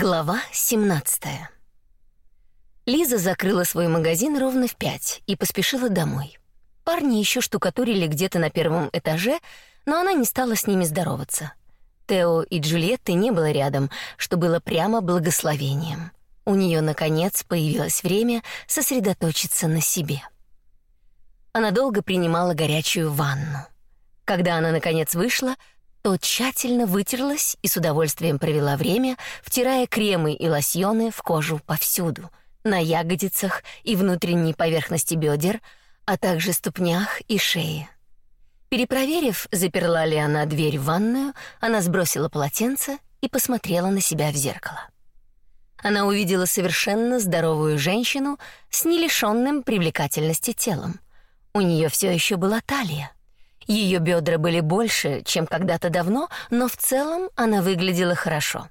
Глава 17. Лиза закрыла свой магазин ровно в пять и поспешила домой. Парни еще штукатурили где-то на первом этаже, но она не стала с ними здороваться. Тео и Джульетты не было рядом, что было прямо благословением. У нее наконец появилось время сосредоточиться на себе. Она долго принимала горячую ванну. Когда она наконец вышла, то тщательно вытерлась и с удовольствием провела время, втирая кремы и лосьоны в кожу повсюду, на ягодицах и внутренней поверхности бедер, а также ступнях и шее. Перепроверив, заперла ли она дверь в ванную, она сбросила полотенце и посмотрела на себя в зеркало. Она увидела совершенно здоровую женщину с нелишенным привлекательности телом. У нее все еще была талия. Ее бедра были больше, чем когда-то давно, но в целом она выглядела хорошо.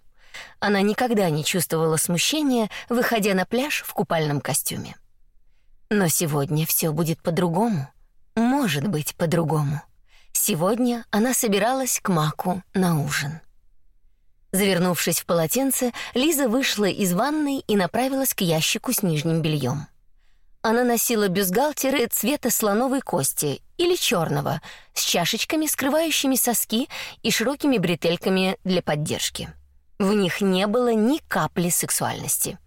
Она никогда не чувствовала смущения, выходя на пляж в купальном костюме. Но сегодня все будет по-другому. Может быть, по-другому. Сегодня она собиралась к Маку на ужин. Завернувшись в полотенце, Лиза вышла из ванной и направилась к ящику с нижним бельем. Она носила бюстгальтеры цвета слоновой кости или черного, с чашечками, скрывающими соски и широкими бретельками для поддержки. В них не было ни капли сексуальности.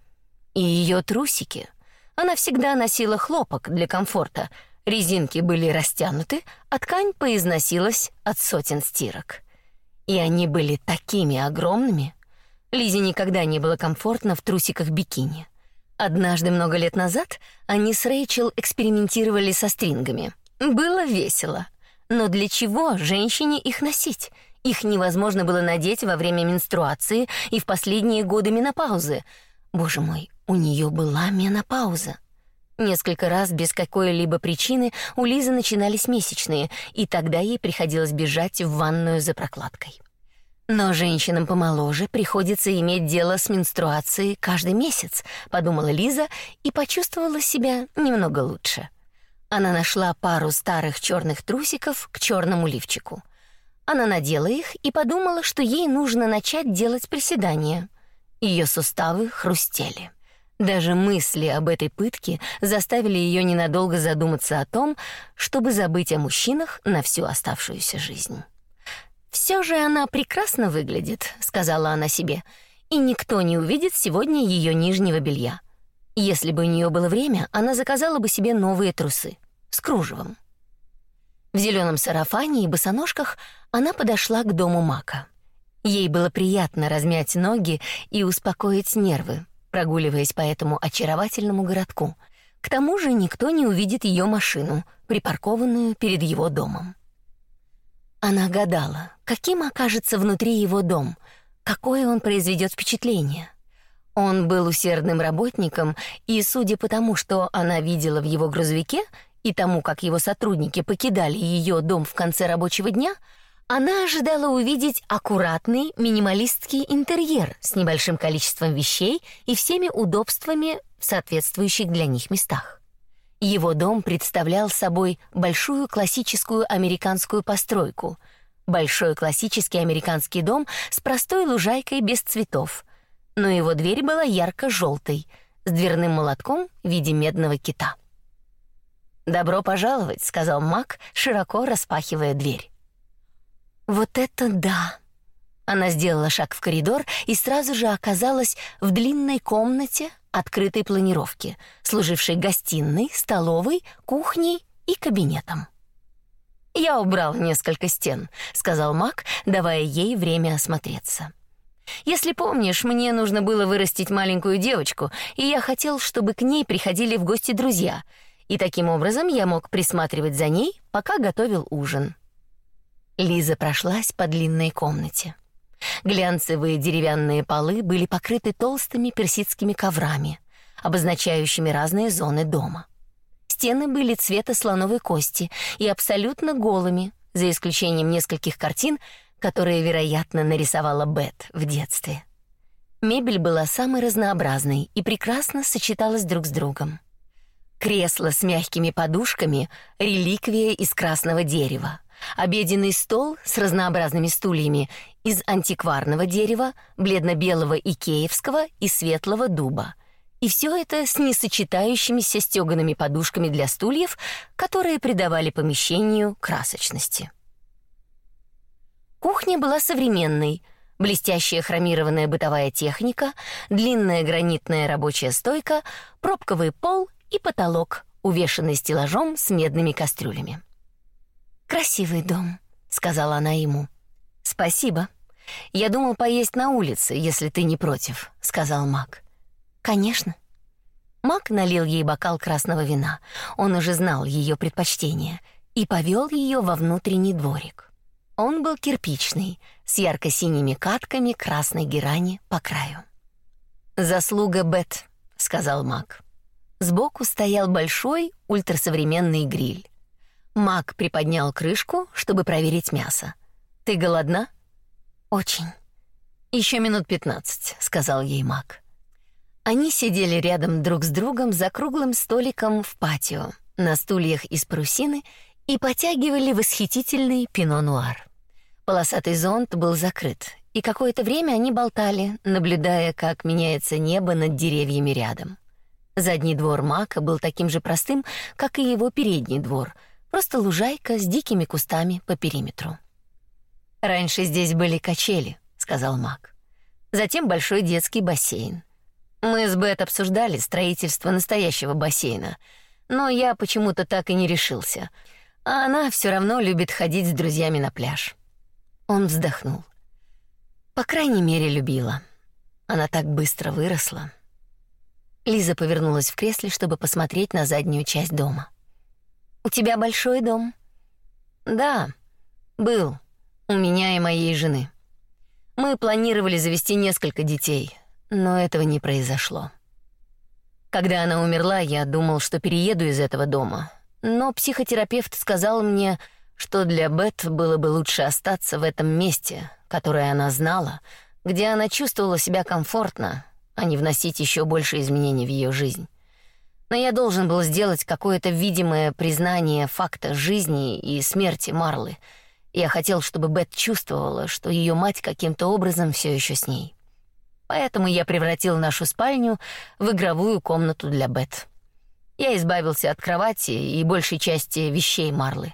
И ее трусики. Она всегда носила хлопок для комфорта. Резинки были растянуты, а ткань поизносилась от сотен стирок. И они были такими огромными. Лизе никогда не было комфортно в трусиках бикини. Однажды много лет назад они с Рэйчел экспериментировали со стрингами. Было весело. Но для чего женщине их носить? Их невозможно было надеть во время менструации и в последние годы менопаузы. Боже мой, у нее была менопауза. Несколько раз без какой-либо причины у Лизы начинались месячные, и тогда ей приходилось бежать в ванную за прокладкой. Но женщинам помоложе приходится иметь дело с менструацией каждый месяц, подумала Лиза и почувствовала себя немного лучше. Она нашла пару старых черных трусиков к черному лифчику. Она надела их и подумала, что ей нужно начать делать приседания. Ее суставы хрустели. Даже мысли об этой пытке заставили ее ненадолго задуматься о том, чтобы забыть о мужчинах на всю оставшуюся жизнь. Все же она прекрасно выглядит, сказала она себе, и никто не увидит сегодня ее нижнего белья. Если бы у нее было время, она заказала бы себе новые трусы с кружевом. В зеленом сарафане и босоножках она подошла к дому Мака. Ей было приятно размять ноги и успокоить нервы, прогуливаясь по этому очаровательному городку. К тому же никто не увидит ее машину, припаркованную перед его домом. Она гадала, каким окажется внутри его дом, какое он произведет впечатление. Он был усердным работником, и, судя по тому, что она видела в его грузовике, и тому, как его сотрудники покидали ее дом в конце рабочего дня, она ожидала увидеть аккуратный минималистский интерьер с небольшим количеством вещей и всеми удобствами в соответствующих для них местах. Его дом представлял собой большую классическую американскую постройку. Большой классический американский дом с простой лужайкой без цветов. Но его дверь была ярко желтой с дверным молотком в виде медного кита. «Добро пожаловать», — сказал Мак, широко распахивая дверь. «Вот это да!» Она сделала шаг в коридор и сразу же оказалась в длинной комнате открытой планировки, служившей гостиной, столовой, кухней и кабинетом. Я убрал несколько стен, сказал Мак, давая ей время осмотреться. Если помнишь, мне нужно было вырастить маленькую девочку, и я хотел, чтобы к ней приходили в гости друзья, и таким образом я мог присматривать за ней, пока готовил ужин. Лиза прошлась по длинной комнате. Глянцевые деревянные полы были покрыты толстыми персидскими коврами, обозначающими разные зоны дома. Стены были цвета слоновой кости и абсолютно голыми, за исключением нескольких картин, которые, вероятно, нарисовала Бет в детстве. Мебель была самой разнообразной и прекрасно сочеталась друг с другом. Кресло с мягкими подушками — реликвия из красного дерева — обеденный стол с разнообразными стульями из антикварного дерева, бледно-белого икеевского и светлого дуба. И все это с несочетающимися стёгаными подушками для стульев, которые придавали помещению красочности. Кухня была современной, блестящая хромированная бытовая техника, длинная гранитная рабочая стойка, пробковый пол и потолок, увешанный стеллажом с медными кастрюлями. Красивый дом, сказала она ему. Спасибо. Я думал поесть на улице, если ты не против, сказал Мак. Конечно. Мак налил ей бокал красного вина. Он уже знал ее предпочтения и повел ее во внутренний дворик. Он был кирпичный, с ярко-синими катками красной герани по краю. Заслуга Бет, сказал Мак. Сбоку стоял большой ультрасовременный гриль. Мак приподнял крышку, чтобы проверить мясо. Ты голодна? Очень. Еще минут пятнадцать, сказал ей Мак. Они сидели рядом друг с другом за круглым столиком в патио, на стульях из парусины и потягивали восхитительный пино-нуар. Полосатый зонт был закрыт, и какое-то время они болтали, наблюдая, как меняется небо над деревьями рядом. Задний двор Мака был таким же простым, как и его передний двор, просто лужайка с дикими кустами по периметру. Раньше здесь были качели, сказал Мак. Затем большой детский бассейн. Мы с Бет обсуждали строительство настоящего бассейна, но я почему-то так и не решился. А она все равно любит ходить с друзьями на пляж. Он вздохнул. По крайней мере, любила. Она так быстро выросла. Лиза повернулась в кресле, чтобы посмотреть на заднюю часть дома. У тебя большой дом? Да, был. У меня и моей жены. Мы планировали завести несколько детей, но этого не произошло. Когда она умерла, я думал, что перееду из этого дома, но психотерапевт сказал мне, что для Бет было бы лучше остаться в этом месте, которое она знала, где она чувствовала себя комфортно, а не вносить еще больше изменений в ее жизнь. Но я должен был сделать какое-то видимое признание факта жизни и смерти Марлы. Я хотел, чтобы Бет чувствовала, что ее мать каким-то образом все еще с ней. Поэтому я превратил нашу спальню в игровую комнату для Бет. Я избавился от кровати и большей части вещей Марлы.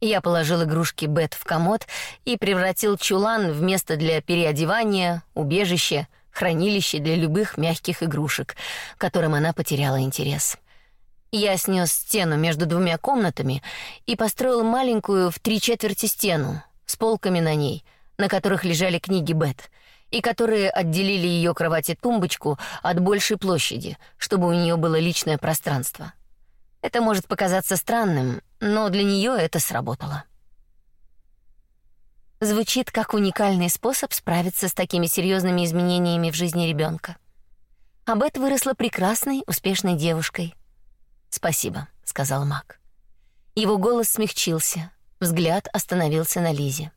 Я положил игрушки Бет в комод и превратил чулан в место для переодевания, убежище, хранилище для любых мягких игрушек, которым она потеряла интерес. Я снес стену между двумя комнатами и построил маленькую в три четверти стену с полками на ней, на которых лежали книги Бет, и которые отделили ее кровать и тумбочку от большей площади, чтобы у нее было личное пространство. Это может показаться странным, но для нее это сработало. Звучит как уникальный способ справиться с такими серьезными изменениями в жизни ребенка. Абет выросла прекрасной, успешной девушкой. Спасибо, сказал Мак. Его голос смягчился, взгляд остановился на Лизе.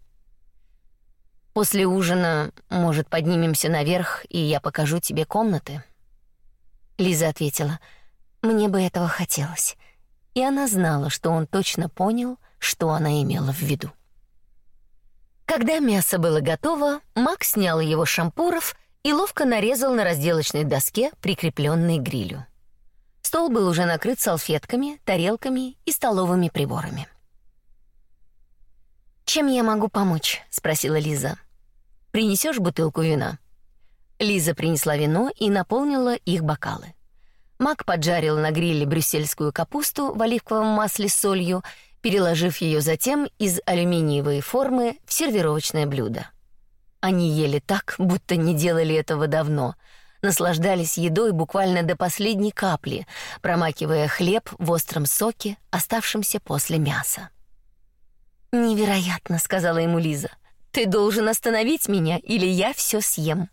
После ужина, может, поднимемся наверх, и я покажу тебе комнаты. Лиза ответила: мне бы этого хотелось. И она знала, что он точно понял, что она имела в виду. Когда мясо было готово, Макс снял его шампуров и ловко нарезал на разделочной доске, прикрепленной к грилю. Стол был уже накрыт салфетками, тарелками и столовыми приборами. Чем я могу помочь? спросила Лиза. Принесешь бутылку вина? Лиза принесла вино и наполнила их бокалы. Мак поджарил на гриле брюссельскую капусту в оливковом масле с солью, переложив ее затем из алюминиевой формы в сервировочное блюдо. Они ели так, будто не делали этого давно, наслаждались едой буквально до последней капли, промакивая хлеб в остром соке, оставшемся после мяса. Невероятно, сказала ему Лиза. Ты должен остановить меня, или я все съем.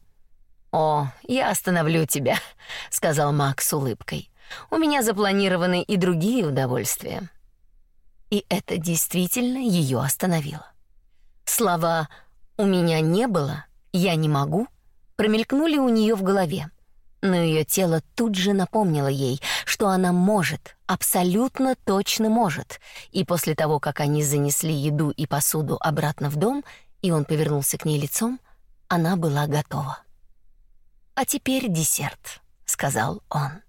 «О, я остановлю тебя», — сказал Макс с улыбкой. «У меня запланированы и другие удовольствия». И это действительно ее остановило. Слова «у меня не было», «я не могу» промелькнули у нее в голове, но ее тело тут же напомнило ей, что она может, абсолютно точно может. И после того, как они занесли еду и посуду обратно в дом, и он повернулся к ней лицом, она была готова. «А теперь десерт», — сказал он.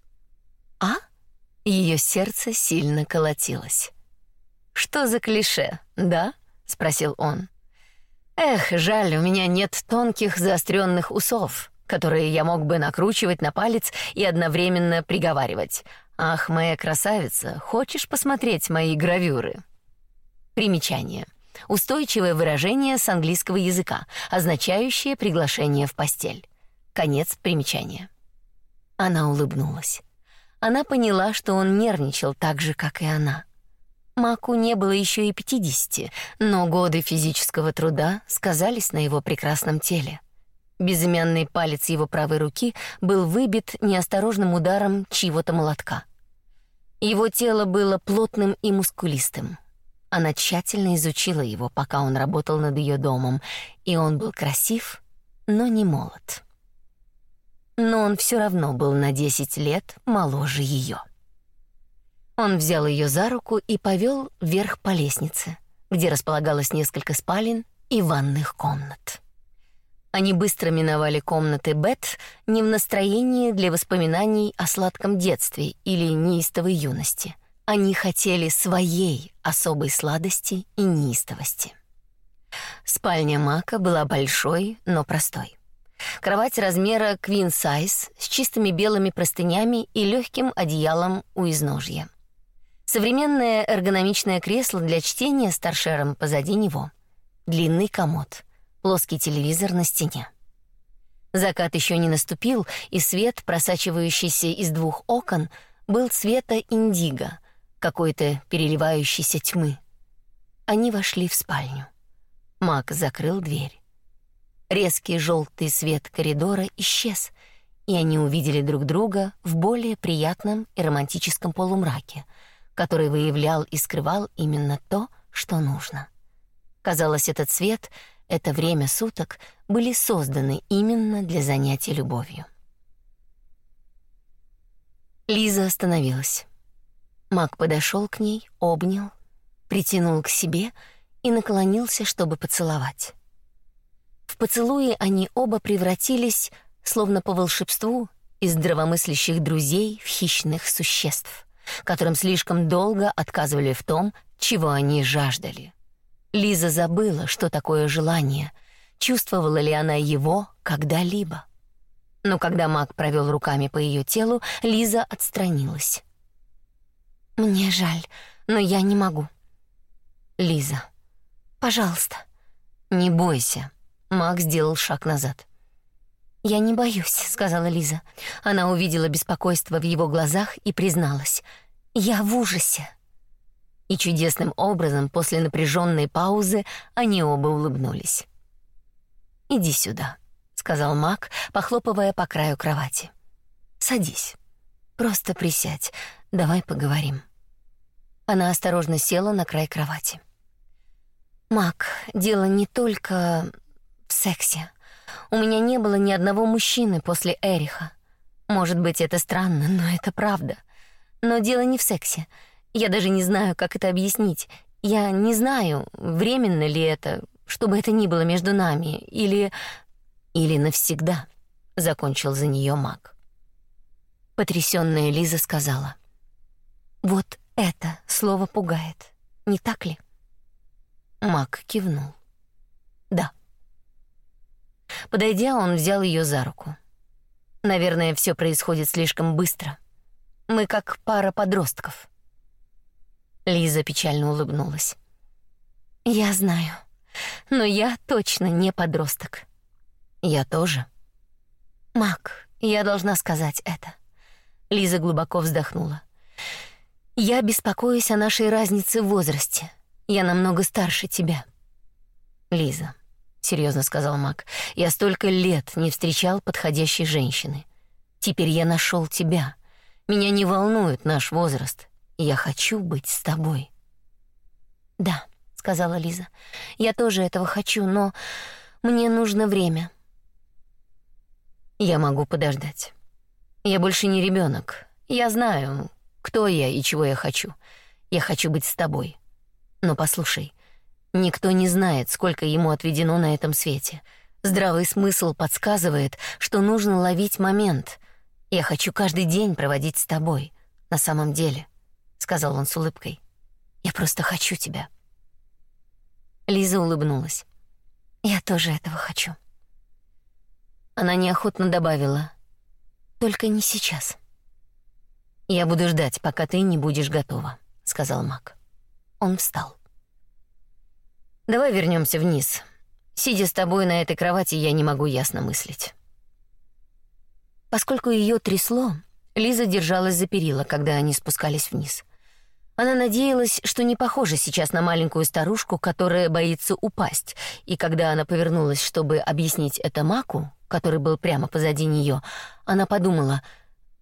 «А?» Ее сердце сильно колотилось. «Что за клише, да?» — спросил он. «Эх, жаль, у меня нет тонких заостренных усов, которые я мог бы накручивать на палец и одновременно приговаривать. Ах, моя красавица, хочешь посмотреть мои гравюры?» Примечание. Устойчивое выражение с английского языка, означающее приглашение в постель. Конец примечания. Она улыбнулась. Она поняла, что он нервничал так же, как и она. Маку не было еще и пятидесяти, но годы физического труда сказались на его прекрасном теле. Безымянный палец его правой руки был выбит неосторожным ударом чьего-то молотка. Его тело было плотным и мускулистым. Она тщательно изучила его, пока он работал над ее домом, и он был красив, но не молод. Но он все равно был на 10 лет моложе ее. Он взял ее за руку и повел вверх по лестнице, где располагалось несколько спален и ванных комнат. Они быстро миновали комнаты Бет, не в настроении для воспоминаний о сладком детстве или неистовой юности. Они хотели своей особой сладости и неистовости. Спальня Мака была большой, но простой. Кровать размера queen size с чистыми белыми простынями и легким одеялом у изножья. Современное эргономичное кресло для чтения с торшером позади него. Длинный комод, плоский телевизор на стене. Закат еще не наступил, и свет, просачивающийся из двух окон, был цвета индиго, какой-то переливающейся тьмы. Они вошли в спальню. Мак закрыл дверь. Резкий желтый свет коридора исчез, и они увидели друг друга в более приятном и романтическом полумраке — который выявлял и скрывал именно то, что нужно. Казалось, этот свет, это время суток были созданы именно для занятий любовью. Лиза остановилась. Мак подошел к ней, обнял, притянул к себе и наклонился, чтобы поцеловать. В поцелуе они оба превратились, словно по волшебству, из здравомыслящих друзей в хищных существ которым слишком долго отказывали в том, чего они жаждали. Лиза забыла, что такое желание, чувствовала ли она его когда-либо. Но когда Мак провел руками по ее телу, Лиза отстранилась. «Мне жаль, но я не могу». «Лиза, пожалуйста». «Не бойся». Мак сделал шаг назад. «Я не боюсь», — сказала Лиза. Она увидела беспокойство в его глазах и призналась. «Я в ужасе». И чудесным образом после напряженной паузы они оба улыбнулись. «Иди сюда», — сказал Мак, похлопывая по краю кровати. «Садись. Просто присядь. Давай поговорим». Она осторожно села на край кровати. «Мак, дело не только в сексе. У меня не было ни одного мужчины после Эриха. Может быть, это странно, но это правда. Но дело не в сексе. Я даже не знаю, как это объяснить. Я не знаю, временно ли это, чтобы это ни было между нами, или... Или навсегда, — закончил за нее маг. Потрясённая Лиза сказала. «Вот это слово пугает, не так ли?» Мак кивнул. «Да». Подойдя, он взял ее за руку. Наверное, все происходит слишком быстро. Мы как пара подростков. Лиза печально улыбнулась. Я знаю, но я точно не подросток. Я тоже. Мак, я должна сказать это. Лиза глубоко вздохнула. Я беспокоюсь о нашей разнице в возрасте. Я намного старше тебя. Лиза, серьезно сказал Мак. Я столько лет не встречал подходящей женщины. Теперь я нашел тебя. Меня не волнует наш возраст. Я хочу быть с тобой. Да, сказала Лиза. Я тоже этого хочу, но мне нужно время. Я могу подождать. Я больше не ребенок. Я знаю, кто я и чего я хочу. Я хочу быть с тобой. Но послушай, никто не знает, сколько ему отведено на этом свете. Здравый смысл подсказывает, что нужно ловить момент. Я хочу каждый день проводить с тобой. На самом деле, сказал он с улыбкой. Я просто хочу тебя. Лиза улыбнулась. Я тоже этого хочу. Она неохотно добавила: "Только не сейчас". Я буду ждать, пока ты не будешь готова, сказал Мак. Он встал. Давай вернемся вниз. Сидя с тобой на этой кровати, я не могу ясно мыслить. Поскольку ее трясло, Лиза держалась за перила, когда они спускались вниз. Она надеялась, что не похожа сейчас на маленькую старушку, которая боится упасть, и когда она повернулась, чтобы объяснить это Маку, который был прямо позади нее, она подумала: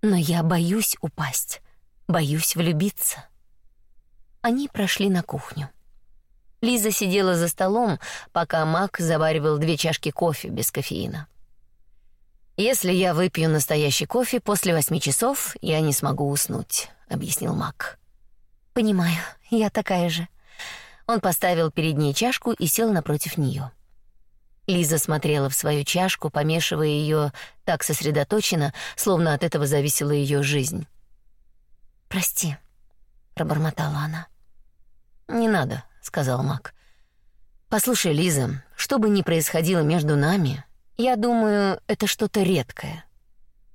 "Но я боюсь упасть, боюсь влюбиться". Они прошли на кухню. Лиза сидела за столом, пока Мак заваривал две чашки кофе без кофеина. Если я выпью настоящий кофе после восьми часов, я не смогу уснуть, объяснил Мак. Понимаю, я такая же. Он поставил перед ней чашку и сел напротив нее. Лиза смотрела в свою чашку, помешивая ее так сосредоточенно, словно от этого зависела ее жизнь. Прости, пробормотала она. Не надо, сказал Мак. Послушай, Лиза, что бы ни происходило между нами, я думаю, это что-то редкое.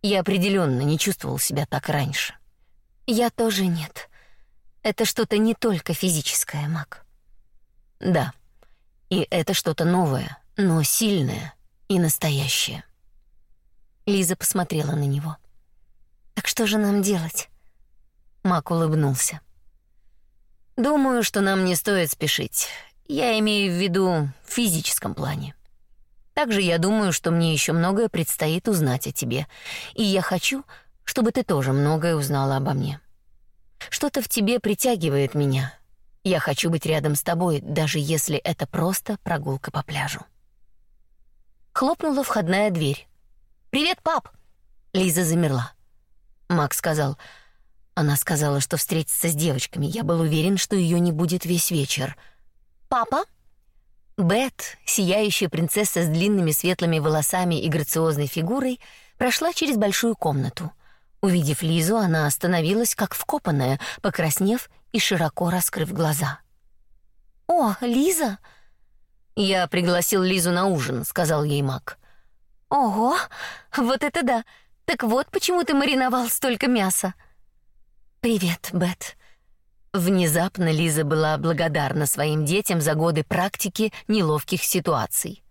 Я определенно не чувствовал себя так раньше. Я тоже нет. Это что-то не только физическое, Мак. Да. И это что-то новое, но сильное и настоящее. Лиза посмотрела на него. Так что же нам делать? Мак улыбнулся. Думаю, что нам не стоит спешить. Я имею в виду в физическом плане. Также я думаю, что мне еще многое предстоит узнать о тебе, и я хочу, чтобы ты тоже многое узнала обо мне. Что-то в тебе притягивает меня. Я хочу быть рядом с тобой, даже если это просто прогулка по пляжу. Хлопнула входная дверь. Привет, пап. Лиза замерла. Макс сказал: "Она сказала, что встретится с девочками. Я был уверен, что ее не будет весь вечер". Папа? Бет, сияющая принцесса с длинными светлыми волосами и грациозной фигурой, прошла через большую комнату. Увидев Лизу, она остановилась как вкопанная, покраснев и широко раскрыв глаза. «О, Лиза!» «Я пригласил Лизу на ужин», — сказал ей Мак. «Ого, вот это да! Так вот почему ты мариновал столько мяса!» «Привет, Бет». Внезапно Лиза была благодарна своим детям за годы практики неловких ситуаций.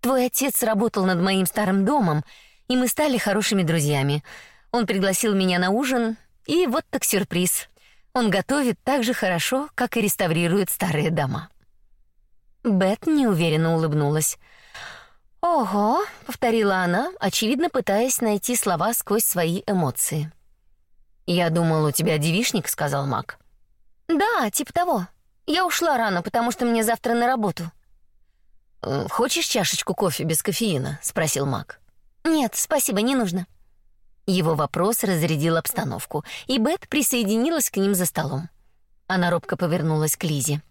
«Твой отец работал над моим старым домом, и мы стали хорошими друзьями. Он пригласил меня на ужин, и вот так сюрприз. Он готовит так же хорошо, как и реставрирует старые дома. Бет неуверенно улыбнулась. «Ого», — повторила она, очевидно пытаясь найти слова сквозь свои эмоции. «Я думал, у тебя девишник», — сказал Мак. «Да, типа того. Я ушла рано, потому что мне завтра на работу». «Э, «Хочешь чашечку кофе без кофеина?» — спросил Мак. «Нет, спасибо, не нужно». Его вопрос разрядил обстановку, и Бет присоединилась к ним за столом. Она робко повернулась к Лизе.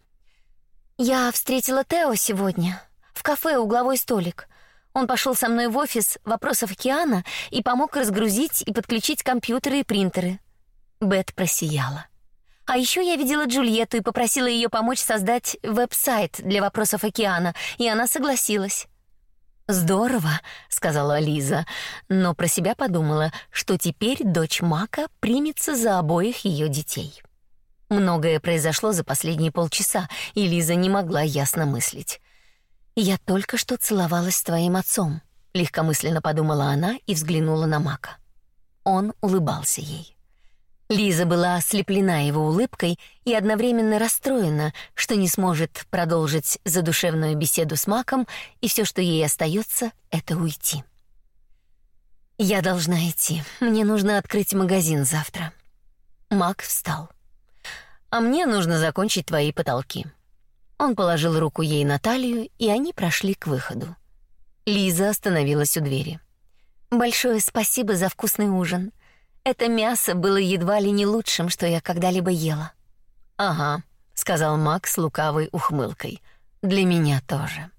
«Я встретила Тео сегодня. В кафе угловой столик. Он пошел со мной в офис вопросов океана и помог разгрузить и подключить компьютеры и принтеры». Бет просияла. А еще я видела Джульетту и попросила ее помочь создать веб-сайт для вопросов океана, и она согласилась. Здорово, сказала Лиза, но про себя подумала, что теперь дочь Мака примется за обоих ее детей. Многое произошло за последние полчаса, и Лиза не могла ясно мыслить. Я только что целовалась с твоим отцом, легкомысленно подумала она и взглянула на Мака. Он улыбался ей. Лиза была ослеплена его улыбкой и одновременно расстроена, что не сможет продолжить задушевную беседу с Маком, и все, что ей остается, это уйти. Я должна идти. Мне нужно открыть магазин завтра. Мак встал. А мне нужно закончить твои потолки. Он положил руку ей на талию, и они прошли к выходу. Лиза остановилась у двери. Большое спасибо за вкусный ужин. Это мясо было едва ли не лучшим, что я когда-либо ела. Ага, сказал Макс с лукавой ухмылкой. Для меня тоже.